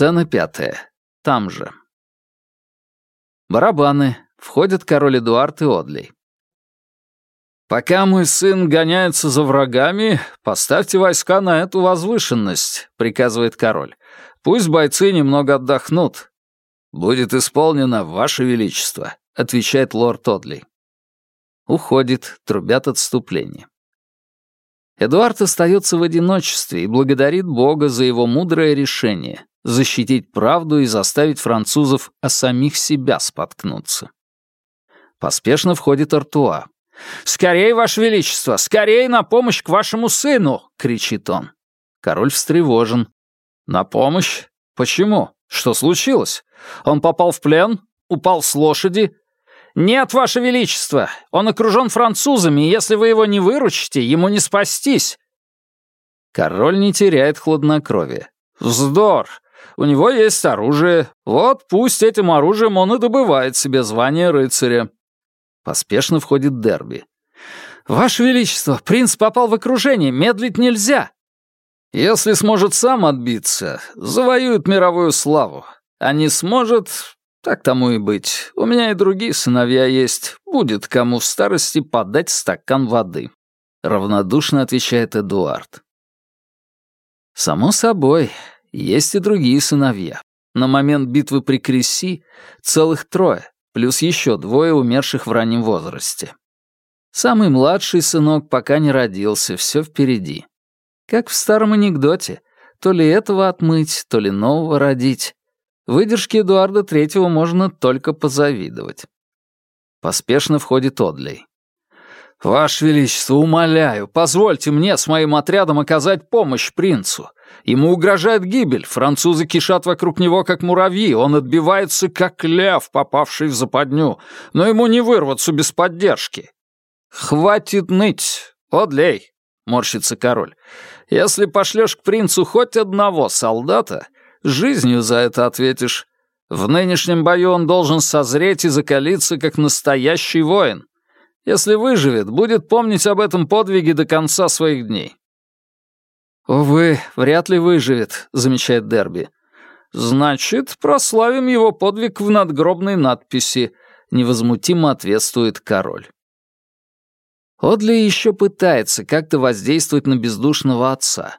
Сцена пятая. Там же. Барабаны. Входят король Эдуард и Одлей. «Пока мой сын гоняется за врагами, поставьте войска на эту возвышенность», — приказывает король. «Пусть бойцы немного отдохнут». «Будет исполнено, Ваше Величество», — отвечает лорд Одли. Уходит, трубят отступление. Эдуард остается в одиночестве и благодарит Бога за его мудрое решение — защитить правду и заставить французов о самих себя споткнуться. Поспешно входит Артуа. «Скорей, Ваше Величество! Скорей на помощь к вашему сыну!» — кричит он. Король встревожен. «На помощь? Почему? Что случилось? Он попал в плен? Упал с лошади? «Нет, Ваше Величество! Он окружен французами, и если вы его не выручите, ему не спастись!» Король не теряет хладнокровия. «Вздор! У него есть оружие. Вот пусть этим оружием он и добывает себе звание рыцаря». Поспешно входит Дерби. «Ваше Величество, принц попал в окружение, медлить нельзя!» «Если сможет сам отбиться, завоюет мировую славу. А не сможет, так тому и быть. У меня и другие сыновья есть. Будет кому в старости подать стакан воды. Равнодушно отвечает Эдуард. Само собой, есть и другие сыновья. На момент битвы при Креси целых трое, плюс еще двое умерших в раннем возрасте. Самый младший сынок пока не родился, все впереди. Как в старом анекдоте, то ли этого отмыть, то ли нового родить. Выдержке Эдуарда Третьего можно только позавидовать. Поспешно входит Одлей. «Ваше Величество, умоляю, позвольте мне с моим отрядом оказать помощь принцу. Ему угрожает гибель, французы кишат вокруг него, как муравьи, он отбивается, как лев, попавший в западню, но ему не вырваться без поддержки». «Хватит ныть, Одлей», — морщится король. «Если пошлешь к принцу хоть одного солдата, Жизнью за это ответишь. В нынешнем бою он должен созреть и закалиться, как настоящий воин. Если выживет, будет помнить об этом подвиге до конца своих дней». «Увы, вряд ли выживет», — замечает Дерби. «Значит, прославим его подвиг в надгробной надписи», — невозмутимо ответствует король. Одли еще пытается как-то воздействовать на бездушного отца.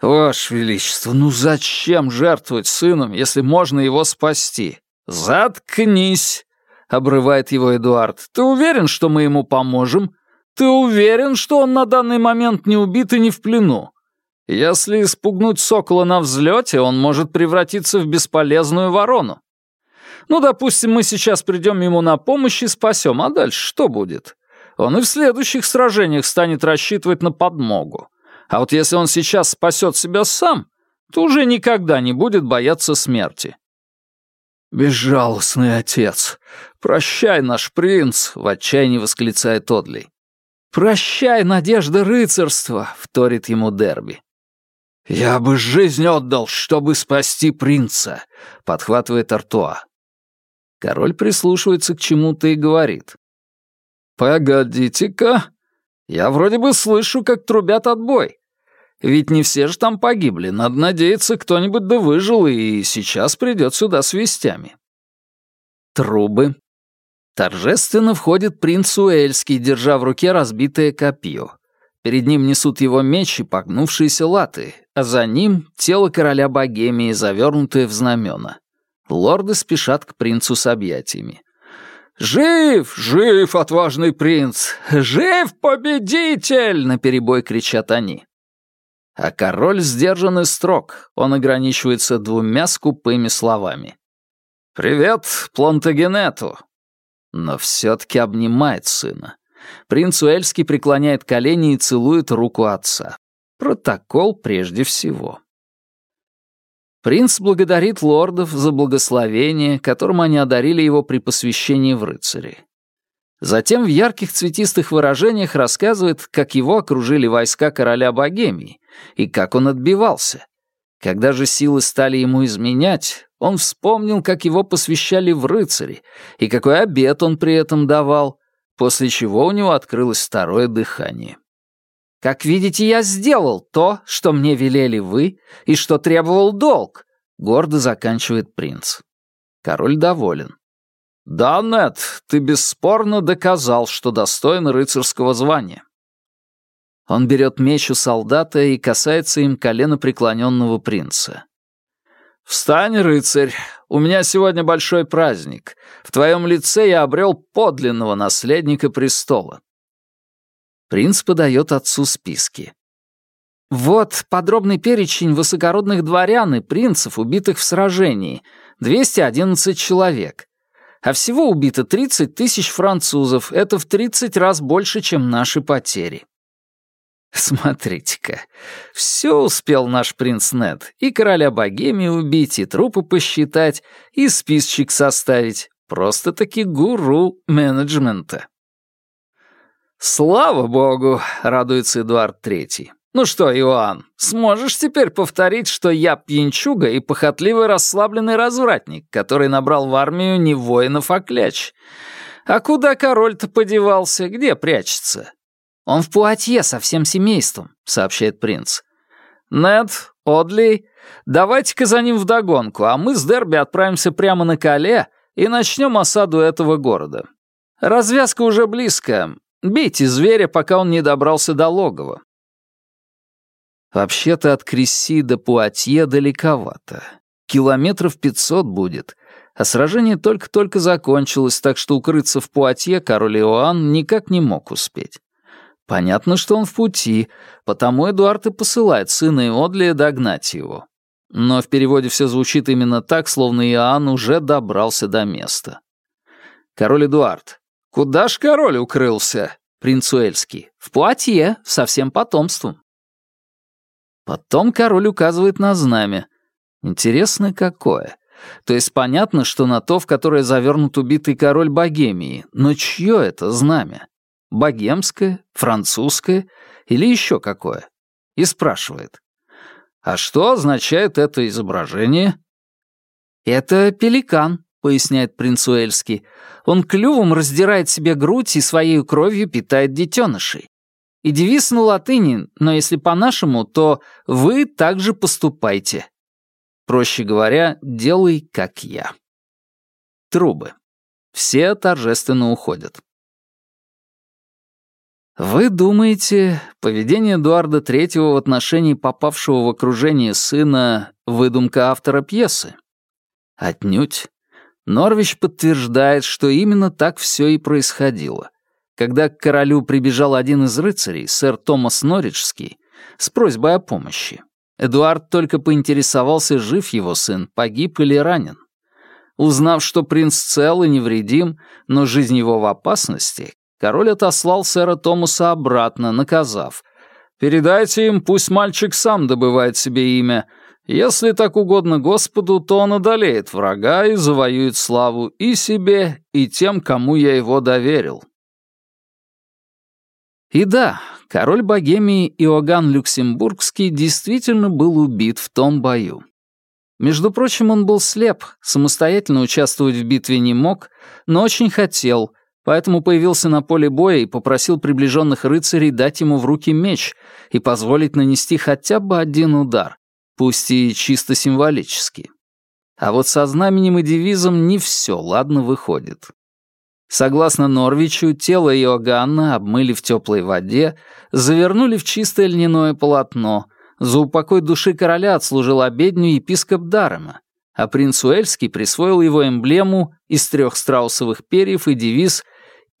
«Ваше Величество, ну зачем жертвовать сыном, если можно его спасти?» «Заткнись!» — обрывает его Эдуард. «Ты уверен, что мы ему поможем? Ты уверен, что он на данный момент не убит и не в плену? Если испугнуть сокола на взлете, он может превратиться в бесполезную ворону. Ну, допустим, мы сейчас придем ему на помощь и спасем, а дальше что будет? Он и в следующих сражениях станет рассчитывать на подмогу. А вот если он сейчас спасет себя сам, то уже никогда не будет бояться смерти. «Безжалостный отец! Прощай, наш принц!» — в отчаянии восклицает Одли. «Прощай, надежда рыцарства!» — вторит ему Дерби. «Я бы жизнь отдал, чтобы спасти принца!» — подхватывает Артуа. Король прислушивается к чему-то и говорит. «Погодите-ка, я вроде бы слышу, как трубят отбой. Ведь не все же там погибли. Надо надеяться, кто-нибудь да выжил и сейчас придет сюда с вестями. Трубы. Торжественно входит принц Уэльский, держа в руке разбитое копье. Перед ним несут его меч и погнувшиеся латы, а за ним тело короля Богемии, завернутое в знамена. Лорды спешат к принцу с объятиями. «Жив! Жив, отважный принц! Жив победитель!» — наперебой кричат они. А король сдержан и строг, он ограничивается двумя скупыми словами. «Привет, Плантагенету!» Но все-таки обнимает сына. Принц Уэльский преклоняет колени и целует руку отца. Протокол прежде всего. Принц благодарит лордов за благословение, которым они одарили его при посвящении в рыцари. Затем в ярких цветистых выражениях рассказывает, как его окружили войска короля Богемии и как он отбивался. Когда же силы стали ему изменять, он вспомнил, как его посвящали в рыцари и какой обед он при этом давал, после чего у него открылось второе дыхание. Как видите, я сделал то, что мне велели вы и что требовал долг. — гордо заканчивает принц. Король доволен. «Да, Нед, ты бесспорно доказал, что достоин рыцарского звания». Он берет меч у солдата и касается им колена преклоненного принца. «Встань, рыцарь, у меня сегодня большой праздник. В твоем лице я обрел подлинного наследника престола». Принц подает отцу списки. «Вот подробный перечень высокородных дворян и принцев, убитых в сражении. 211 человек. А всего убито 30 тысяч французов. Это в 30 раз больше, чем наши потери». Смотрите-ка, все успел наш принц Нед. И короля Богемии убить, и трупы посчитать, и списочек составить. Просто-таки гуру менеджмента. «Слава богу!» — радуется Эдуард Третий. «Ну что, Иоанн, сможешь теперь повторить, что я пьянчуга и похотливый расслабленный развратник, который набрал в армию не воинов, а кляч? А куда король-то подевался? Где прячется? «Он в Пуатье со всем семейством», — сообщает принц. «Нед, Одли, давайте-ка за ним вдогонку, а мы с Дерби отправимся прямо на Кале и начнем осаду этого города. Развязка уже близко. Бейте зверя, пока он не добрался до логова». Вообще-то от Кресси до Пуатье далековато. Километров пятьсот будет, а сражение только-только закончилось, так что укрыться в Пуатье король Иоанн никак не мог успеть. Понятно, что он в пути, потому Эдуард и посылает сына Иодлия догнать его. Но в переводе все звучит именно так, словно Иоанн уже добрался до места. Король Эдуард. «Куда ж король укрылся?» Принц Уэльский. «В Пуатье, со всем потомством». Потом король указывает на знамя. Интересно, какое. То есть понятно, что на то, в которое завернут убитый король Богемии, но чье это знамя? богемское, французское или еще какое, и спрашивает, «А что означает это изображение?» «Это пеликан», — поясняет принц Уэльский. «Он клювом раздирает себе грудь и своей кровью питает детенышей. И девиз на латыни, но если по-нашему, то «вы также поступайте». Проще говоря, делай, как я. Трубы. Все торжественно уходят. Вы думаете, поведение Эдуарда Третьего в отношении попавшего в окружение сына — выдумка автора пьесы? Отнюдь. Норвич подтверждает, что именно так все и происходило. Когда к королю прибежал один из рыцарей, сэр Томас Норриджский, с просьбой о помощи, Эдуард только поинтересовался, жив его сын, погиб или ранен. Узнав, что принц цел и невредим, но жизнь его в опасности, король отослал сэра Томаса обратно, наказав. «Передайте им, пусть мальчик сам добывает себе имя. Если так угодно Господу, то он одолеет врага и завоюет славу и себе, и тем, кому я его доверил». И да, король Богемии Иоганн Люксембургский действительно был убит в том бою. Между прочим, он был слеп, самостоятельно участвовать в битве не мог, но очень хотел, поэтому появился на поле боя и попросил приближенных рыцарей дать ему в руки меч и позволить нанести хотя бы один удар, пусть и чисто символический. А вот со знаменем и девизом не все ладно выходит. Согласно Норвичу, тело Иоганна обмыли в теплой воде, завернули в чистое льняное полотно, за упокой души короля отслужил обедню епископ Дарема, а принц Уэльский присвоил его эмблему из трех страусовых перьев и девиз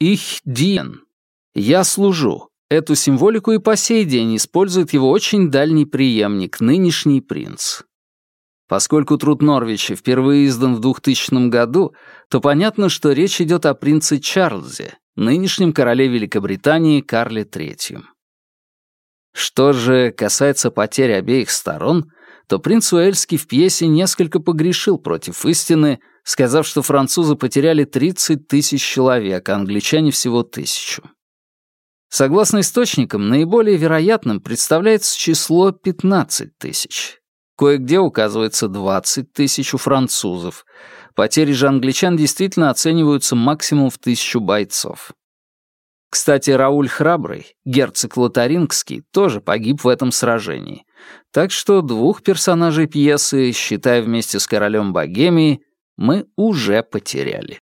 «Ich dien» — «Я служу». Эту символику и по сей день использует его очень дальний преемник, нынешний принц. Поскольку труд Норвича впервые издан в 2000 году, то понятно, что речь идет о принце Чарльзе, нынешнем короле Великобритании Карле III. Что же касается потерь обеих сторон, то принц Уэльский в пьесе несколько погрешил против истины, сказав, что французы потеряли 30 тысяч человек, а англичане всего тысячу. Согласно источникам, наиболее вероятным представляется число 15 тысяч. Кое-где указывается 20 тысяч у французов. Потери же англичан действительно оцениваются максимум в тысячу бойцов. Кстати, Рауль Храбрый, герцог Лотарингский, тоже погиб в этом сражении. Так что двух персонажей пьесы, считая вместе с королем Богемии, мы уже потеряли.